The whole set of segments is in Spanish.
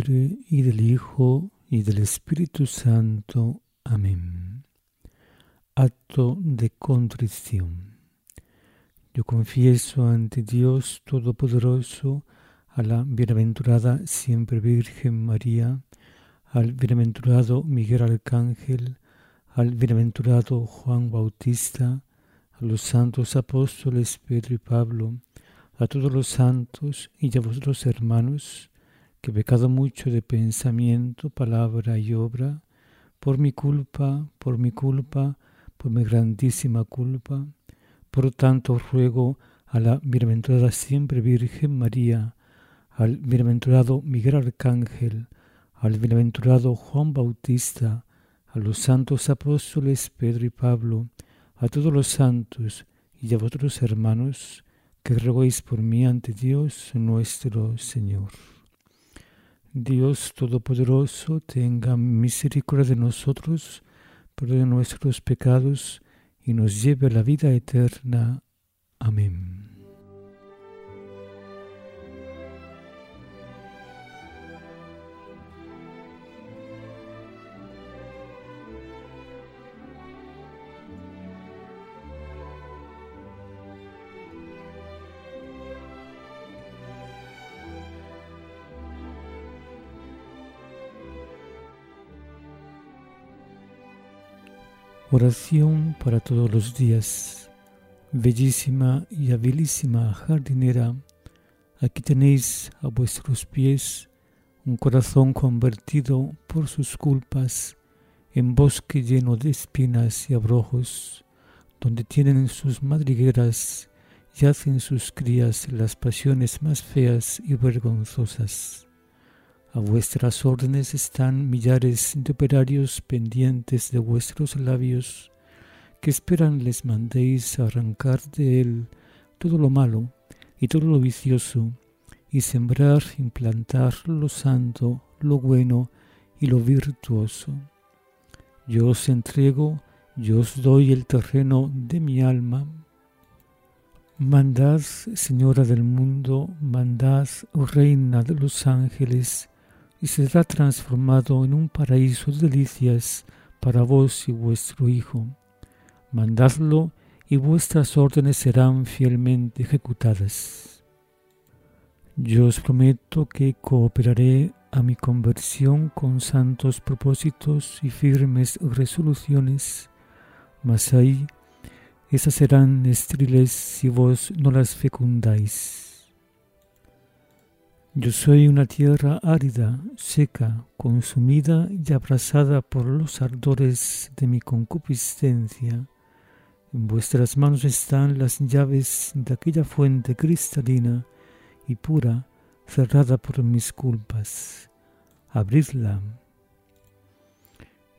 Y del Hijo, y del Espíritu Santo. Amén. Acto de contrición. Yo confieso ante Dios Todopoderoso a la bienaventurada siempre Virgen María, al bienaventurado Miguel Arcángel, al bienaventurado Juan Bautista, a los santos apóstoles Pedro y Pablo, a todos los santos y a vosotros hermanos, que pecado mucho de pensamiento, palabra y obra, por mi culpa, por mi culpa, por mi grandísima culpa. Por tanto ruego a la bienaventurada siempre Virgen María, al bienaventurado Miguel Arcángel, al bienaventurado Juan Bautista, a los santos apóstoles Pedro y Pablo, a todos los santos y a vosotros hermanos, que roguéis por mí ante Dios nuestro Señor. Dios Todopoderoso, tenga misericordia de nosotros, perdone nuestros pecados y nos lleve a la vida eterna. Amén. Oración para todos los días. Bellísima y habilísima jardinera, aquí tenéis a vuestros pies un corazón convertido por sus culpas en bosque lleno de espinas y abrojos, donde tienen sus madrigueras y hacen sus crías las pasiones más feas y vergonzosas. A vuestras órdenes están millares de operarios pendientes de vuestros labios, que esperan les mandéis arrancar de él todo lo malo y todo lo vicioso, y sembrar, implantar lo santo, lo bueno y lo virtuoso. Yo os entrego, yo os doy el terreno de mi alma. Mandad, Señora del mundo, mandad, Reina de los ángeles, y será transformado en un paraíso de delicias para vos y vuestro Hijo. Mandadlo y vuestras órdenes serán fielmente ejecutadas. Yo os prometo que cooperaré a mi conversión con santos propósitos y firmes resoluciones, mas ahí esas serán estériles si vos no las fecundáis. Yo soy una tierra árida, seca, consumida y abrasada por los ardores de mi concupiscencia. En vuestras manos están las llaves de aquella fuente cristalina y pura, cerrada por mis culpas. Abridla.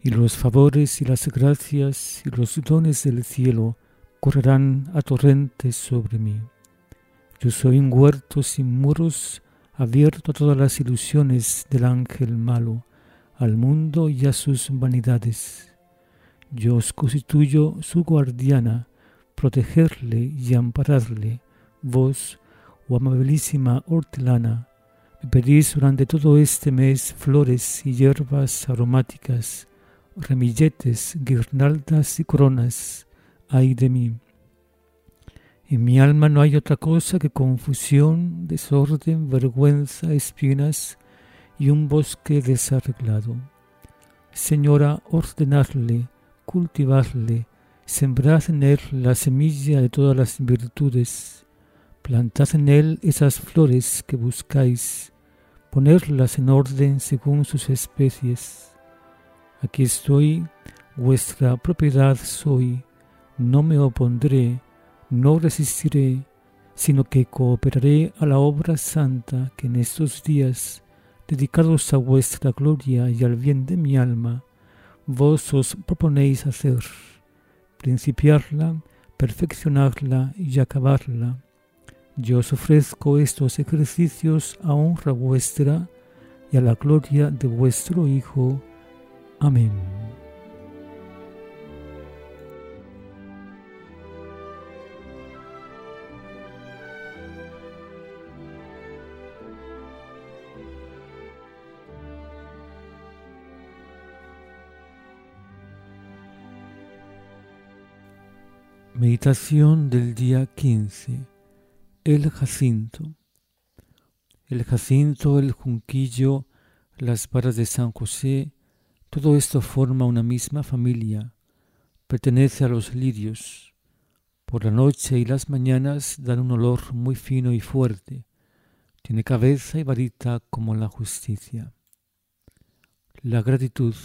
Y los favores y las gracias y los dones del cielo correrán a torrentes sobre mí. Yo soy un huerto sin muros, abierto todas las ilusiones del ángel malo, al mundo y a sus vanidades. Yo os constituyo su guardiana, protegerle y ampararle, vos, oh amabilísima hortelana, me pedís durante todo este mes flores y hierbas aromáticas, remilletes, guirnaldas y coronas, ay de mí en mi alma no hay otra cosa que confusión, desorden, vergüenza, espinas y un bosque desarreglado. Señora, ordenadle, cultivadle, sembrad en él la semilla de todas las virtudes, plantad en él esas flores que buscáis, ponerlas en orden según sus especies. Aquí estoy, vuestra propiedad soy, no me opondré, no resistiré, sino que cooperaré a la obra santa que en estos días, dedicados a vuestra gloria y al bien de mi alma, vos os proponéis hacer, principiarla, perfeccionarla y acabarla. Yo os ofrezco estos ejercicios a honra vuestra y a la gloria de vuestro Hijo. Amén. Meditación del día 15. El jacinto. El jacinto, el junquillo, las varas de San José, todo esto forma una misma familia, pertenece a los lirios. Por la noche y las mañanas dan un olor muy fino y fuerte. Tiene cabeza y varita como la justicia. La gratitud.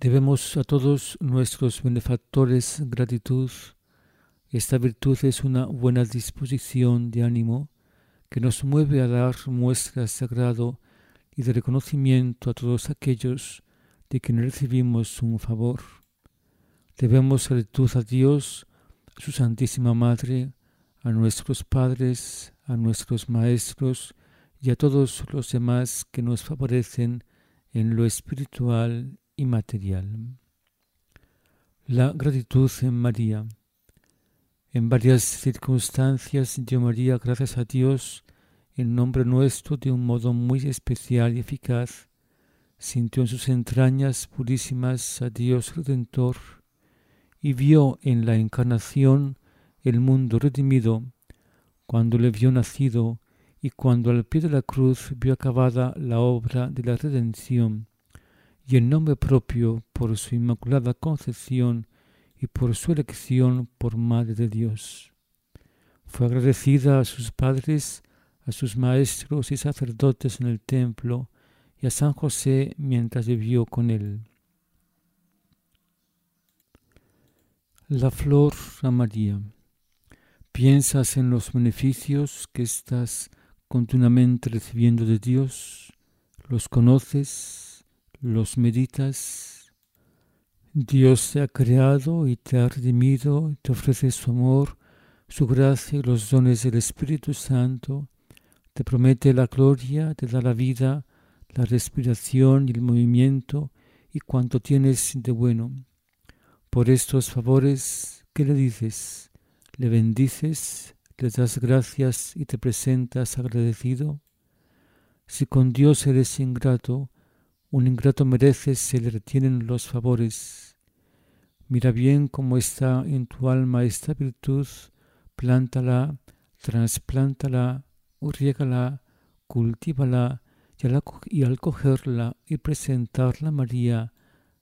Debemos a todos nuestros benefactores gratitud. Esta virtud es una buena disposición de ánimo que nos mueve a dar muestras de agrado y de reconocimiento a todos aquellos de quienes recibimos un favor. Debemos gratitud a Dios, a su Santísima Madre, a nuestros padres, a nuestros maestros y a todos los demás que nos favorecen en lo espiritual y material. La gratitud en María. En varias circunstancias dio María gracias a Dios en nombre nuestro de un modo muy especial y eficaz. Sintió en sus entrañas purísimas a Dios Redentor y vio en la encarnación el mundo redimido cuando le vio nacido y cuando al pie de la cruz vio acabada la obra de la redención y el nombre propio por su inmaculada concepción y por su elección por Madre de Dios. Fue agradecida a sus padres, a sus maestros y sacerdotes en el templo y a San José mientras vivió con él. La flor a María. ¿Piensas en los beneficios que estás continuamente recibiendo de Dios? ¿Los conoces? ¿Los meditas? Dios te ha creado y te ha redimido, te ofrece su amor, su gracia y los dones del Espíritu Santo, te promete la gloria, te da la vida, la respiración y el movimiento y cuanto tienes de bueno. Por estos favores, ¿qué le dices? ¿Le bendices? ¿Le das gracias y te presentas agradecido? Si con Dios eres ingrato, un ingrato merece se le retienen los favores. Mira bien cómo está en tu alma esta virtud, plántala, trasplántala, riégala, cultívala, y al, y al cogerla y presentarla a María,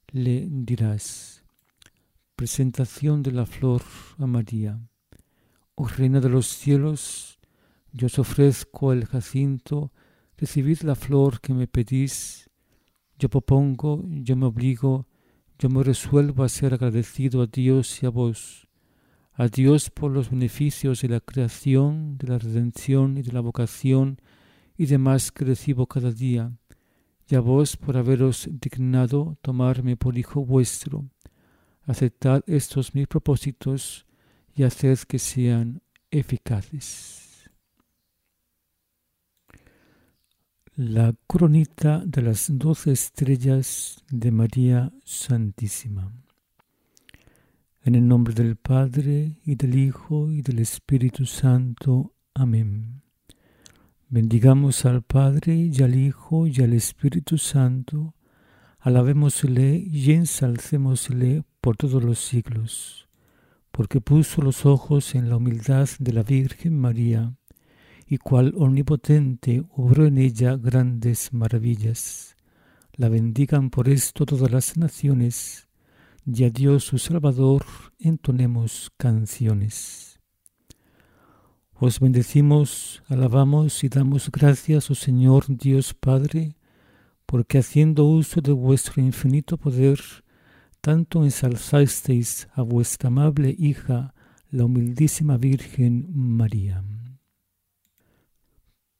le dirás, presentación de la flor a María. Oh Reina de los cielos, yo os ofrezco el jacinto, recibid la flor que me pedís, yo propongo, yo me obligo, yo me resuelvo a ser agradecido a Dios y a vos, a Dios por los beneficios de la creación, de la redención y de la vocación y demás que recibo cada día, y a vos por haberos dignado tomarme por hijo vuestro. Aceptad estos mis propósitos y haced que sean eficaces. La coronita de las doce estrellas de María Santísima. En el nombre del Padre y del Hijo y del Espíritu Santo. Amén. Bendigamos al Padre y al Hijo y al Espíritu Santo. Alabémosle y ensalcémosle por todos los siglos, porque puso los ojos en la humildad de la Virgen María y cual omnipotente obró en ella grandes maravillas. La bendigan por esto todas las naciones, y a Dios su Salvador entonemos canciones. Os bendecimos, alabamos y damos gracias, oh Señor Dios Padre, porque haciendo uso de vuestro infinito poder, tanto ensalzasteis a vuestra amable hija, la humildísima Virgen María.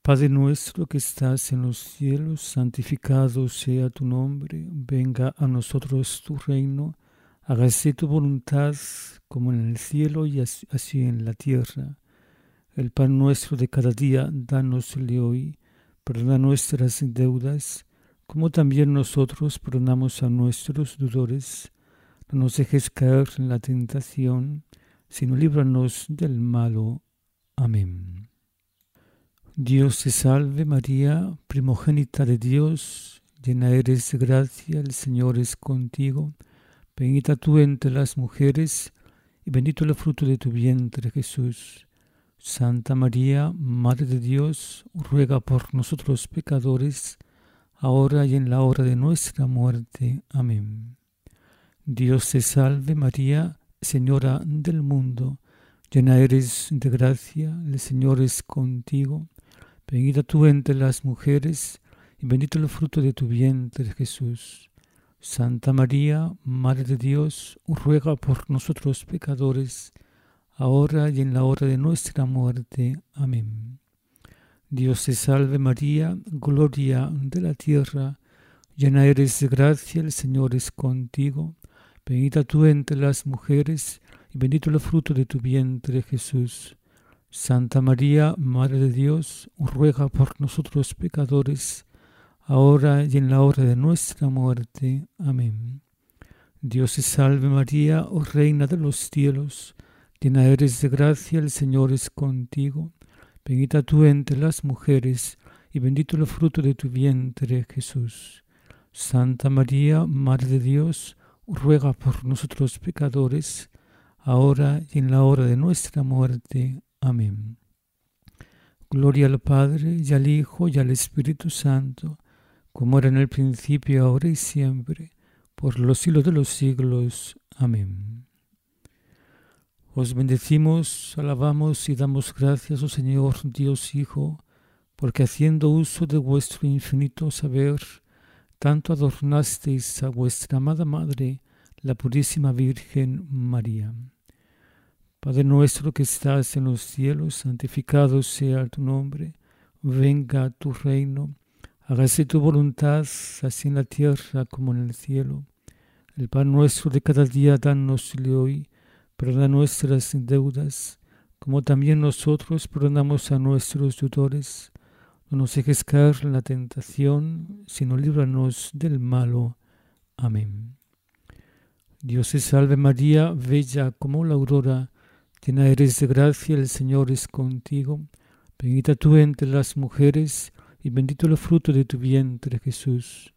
Padre nuestro que estás en los cielos, santificado sea tu nombre, venga a nosotros tu reino, hágase tu voluntad como en el cielo y así en la tierra. El pan nuestro de cada día, dánosle hoy, perdona nuestras deudas, como también nosotros perdonamos a nuestros deudores. No nos dejes caer en la tentación, sino líbranos del malo. Amén. Dios te salve María, primogénita de Dios, llena eres de gracia, el Señor es contigo, bendita tú entre las mujeres, y bendito el fruto de tu vientre, Jesús. Santa María, Madre de Dios, ruega por nosotros pecadores, ahora y en la hora de nuestra muerte. Amén. Dios te salve María, Señora del mundo, llena eres de gracia, el Señor es contigo, bendita tú entre las mujeres, y bendito el fruto de tu vientre, Jesús. Santa María, Madre de Dios, ruega por nosotros pecadores, ahora y en la hora de nuestra muerte. Amén. Dios te salve María, gloria de la tierra, llena eres de gracia, el Señor es contigo, bendita tú entre las mujeres, y bendito el fruto de tu vientre Jesús. Santa María, Madre de Dios, ruega por nosotros pecadores, ahora y en la hora de nuestra muerte. Amén. Dios te salve María, oh Reina de los cielos, llena eres de gracia, el Señor es contigo, bendita tú entre las mujeres, y bendito el fruto de tu vientre, Jesús. Santa María, Madre de Dios, ruega por nosotros pecadores, ahora y en la hora de nuestra muerte. Amén. Gloria al Padre, y al Hijo, y al Espíritu Santo, como era en el principio, ahora y siempre, por los siglos de los siglos. Amén. Os bendecimos, alabamos y damos gracias, oh Señor Dios Hijo, porque haciendo uso de vuestro infinito saber, tanto adornasteis a vuestra amada Madre, la Purísima Virgen María. Padre nuestro que estás en los cielos, santificado sea tu nombre, venga tu reino Hágase tu voluntad, así en la tierra como en el cielo. El pan nuestro de cada día, danosle hoy. Perdona nuestras deudas, como también nosotros perdonamos a nuestros deudores. No nos dejes caer en la tentación, sino líbranos del malo. Amén. Dios te salve María, bella como la aurora, llena eres de gracia, el Señor es contigo. Bendita tú entre las mujeres, y bendito el fruto de tu vientre, Jesús.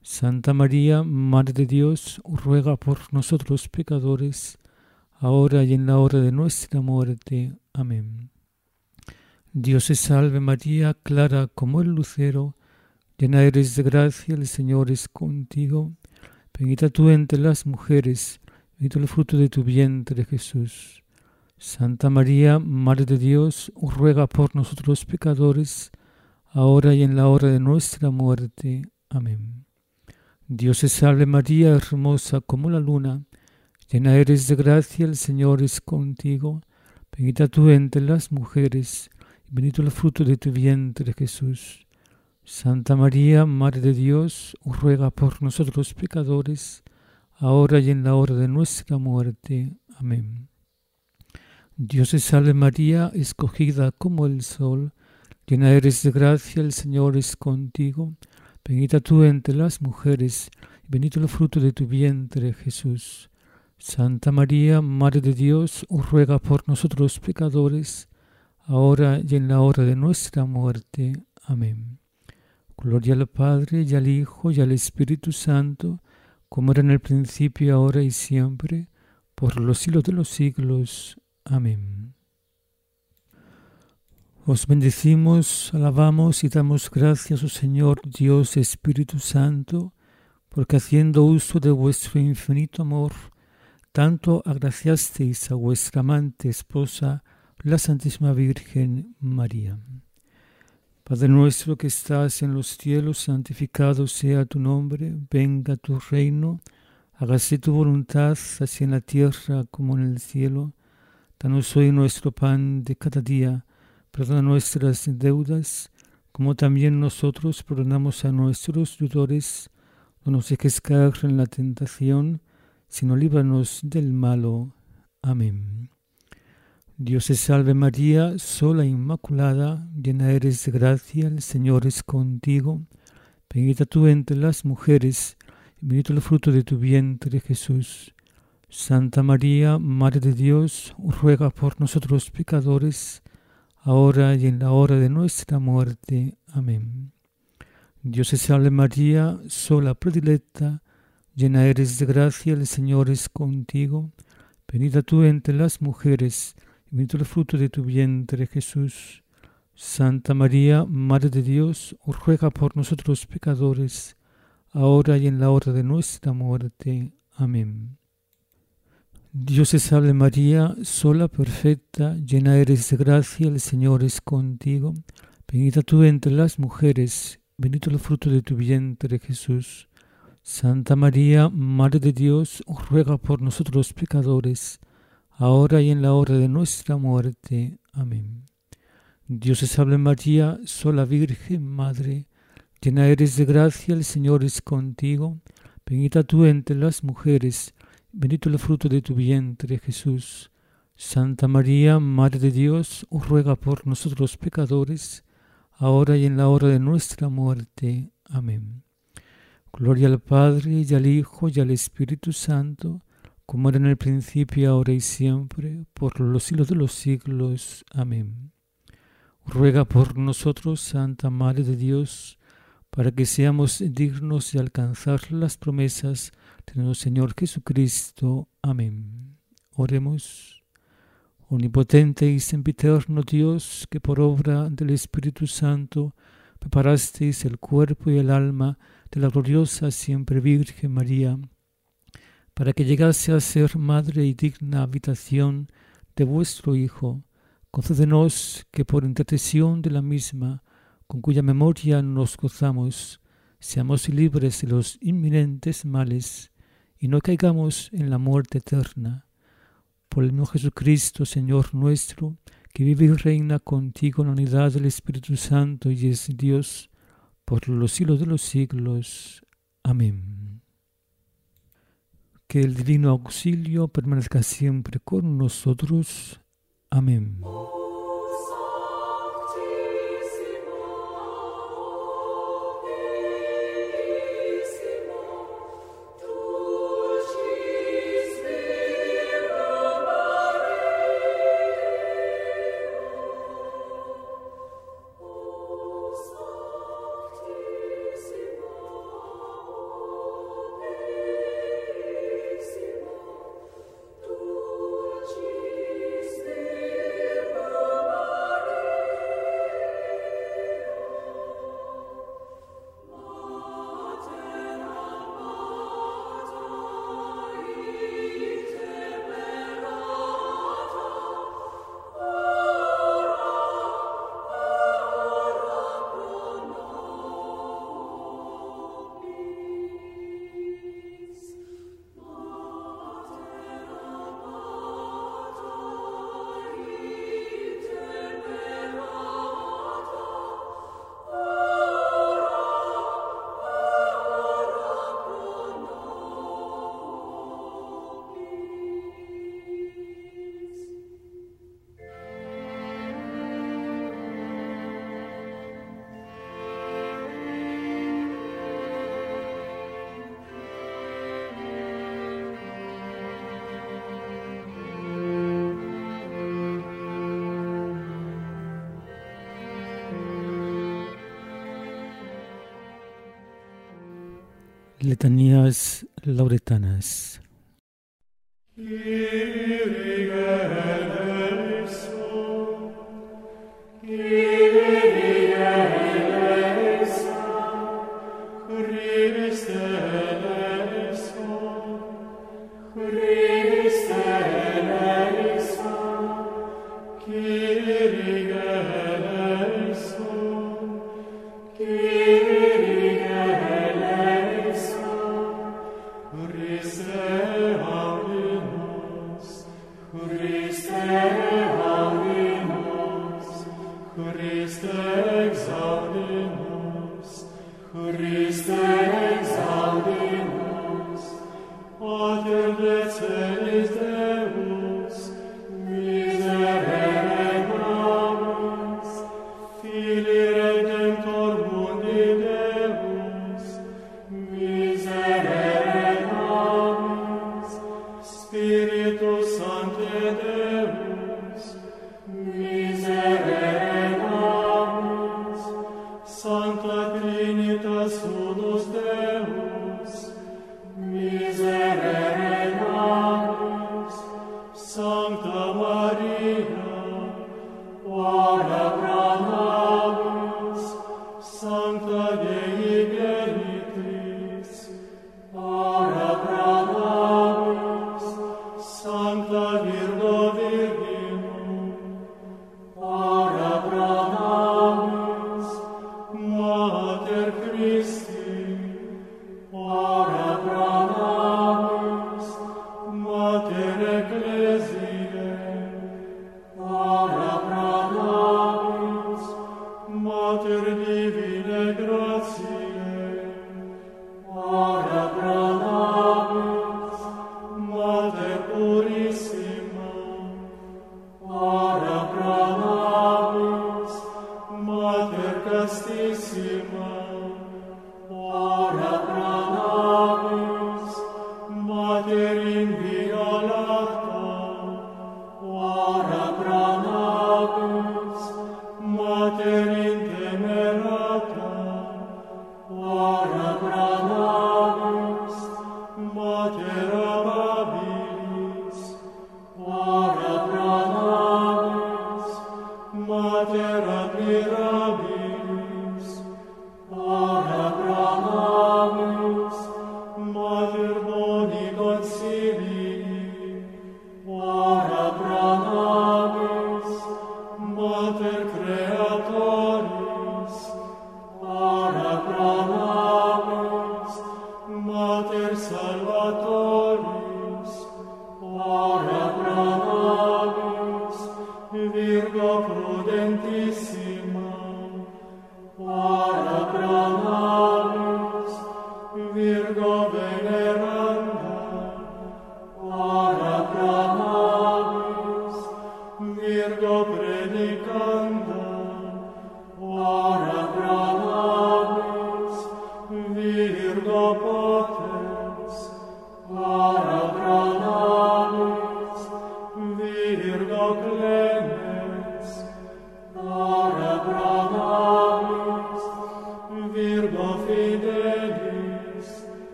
Santa María, Madre de Dios, ruega por nosotros pecadores, ahora y en la hora de nuestra muerte. Amén. Dios te salve María, clara como el lucero, llena eres de gracia, el Señor es contigo. Bendita tú entre las mujeres, bendito el fruto de tu vientre, Jesús. Santa María, Madre de Dios, ruega por nosotros pecadores, ahora y en la hora de nuestra muerte. Amén. Dios te salve María, hermosa como la luna, llena eres de gracia, el Señor es contigo, bendita tú entre las mujeres, y bendito el fruto de tu vientre Jesús. Santa María, Madre de Dios, ruega por nosotros pecadores, ahora y en la hora de nuestra muerte. Amén. Dios te salve María, escogida como el sol, Llena eres de gracia, el Señor es contigo. Bendita tú entre las mujeres, y bendito el fruto de tu vientre, Jesús. Santa María, Madre de Dios, ruega por nosotros pecadores, ahora y en la hora de nuestra muerte. Amén. Gloria al Padre, y al Hijo, y al Espíritu Santo, como era en el principio, ahora y siempre, por los siglos de los siglos. Amén. Os bendecimos, alabamos y damos gracias, oh Señor Dios Espíritu Santo, porque haciendo uso de vuestro infinito amor, tanto agraciasteis a vuestra amante esposa, la Santísima Virgen María. Padre nuestro que estás en los cielos, santificado sea tu nombre, venga tu reino, hágase tu voluntad, así en la tierra como en el cielo. Danos hoy nuestro pan de cada día Perdona nuestras deudas, como también nosotros perdonamos a nuestros deudores. No nos dejes caer en la tentación, sino líbranos del malo. Amén. Dios te salve María, sola e inmaculada, llena eres de gracia, el Señor es contigo. Bendita tú entre las mujeres, y bendito el fruto de tu vientre Jesús. Santa María, Madre de Dios, ruega por nosotros pecadores, ahora y en la hora de nuestra muerte. Amén. Dios te salve María, sola predilecta, llena eres de gracia, el Señor es contigo, Bendita tú entre las mujeres, y bendito el fruto de tu vientre, Jesús. Santa María, Madre de Dios, ruega por nosotros pecadores, ahora y en la hora de nuestra muerte. Amén. Dios te salve María, sola perfecta, llena eres de gracia, el Señor es contigo. Bendita tú entre las mujeres, bendito el fruto de tu vientre, Jesús. Santa María, Madre de Dios, ruega por nosotros pecadores, ahora y en la hora de nuestra muerte. Amén. Dios te salve María, sola Virgen, Madre, llena eres de gracia, el Señor es contigo. Bendita tú entre las mujeres, bendito el fruto de tu vientre, Jesús. Santa María, Madre de Dios, ruega por nosotros pecadores, ahora y en la hora de nuestra muerte. Amén. Gloria al Padre y al Hijo y al Espíritu Santo, como era en el principio, ahora y siempre, por los siglos de los siglos. Amén. Ruega por nosotros, Santa Madre de Dios, para que seamos dignos de alcanzar las promesas nuestro Señor Jesucristo. Amén. Oremos. Omnipotente y sempiterno Dios, que por obra del Espíritu Santo preparasteis el cuerpo y el alma de la gloriosa siempre Virgen María, para que llegase a ser madre y digna habitación de vuestro Hijo, concédenos que por intercesión de la misma, con cuya memoria nos gozamos, seamos libres de los inminentes males y no caigamos en la muerte eterna. Por el mismo Jesucristo, Señor nuestro, que vive y reina contigo en la unidad del Espíritu Santo y es Dios, por los siglos de los siglos. Amén. Que el divino auxilio permanezca siempre con nosotros. Amén. Letanías lauretanas.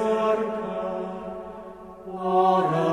arca, ora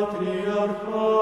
patriarchal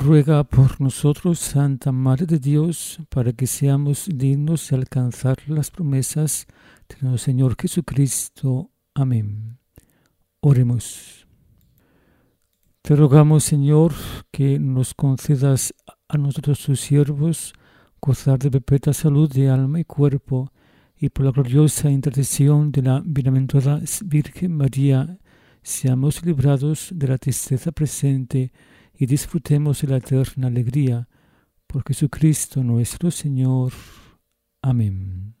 ruega por nosotros, Santa Madre de Dios, para que seamos dignos de alcanzar las promesas de nuestro Señor Jesucristo. Amén. Oremos. Te rogamos, Señor, que nos concedas a nosotros tus siervos gozar de perpetua salud de alma y cuerpo, y por la gloriosa intercesión de la bienaventurada Virgen María, seamos librados de la tristeza presente y disfrutemos de la eterna alegría. Por Jesucristo nuestro Señor. Amén.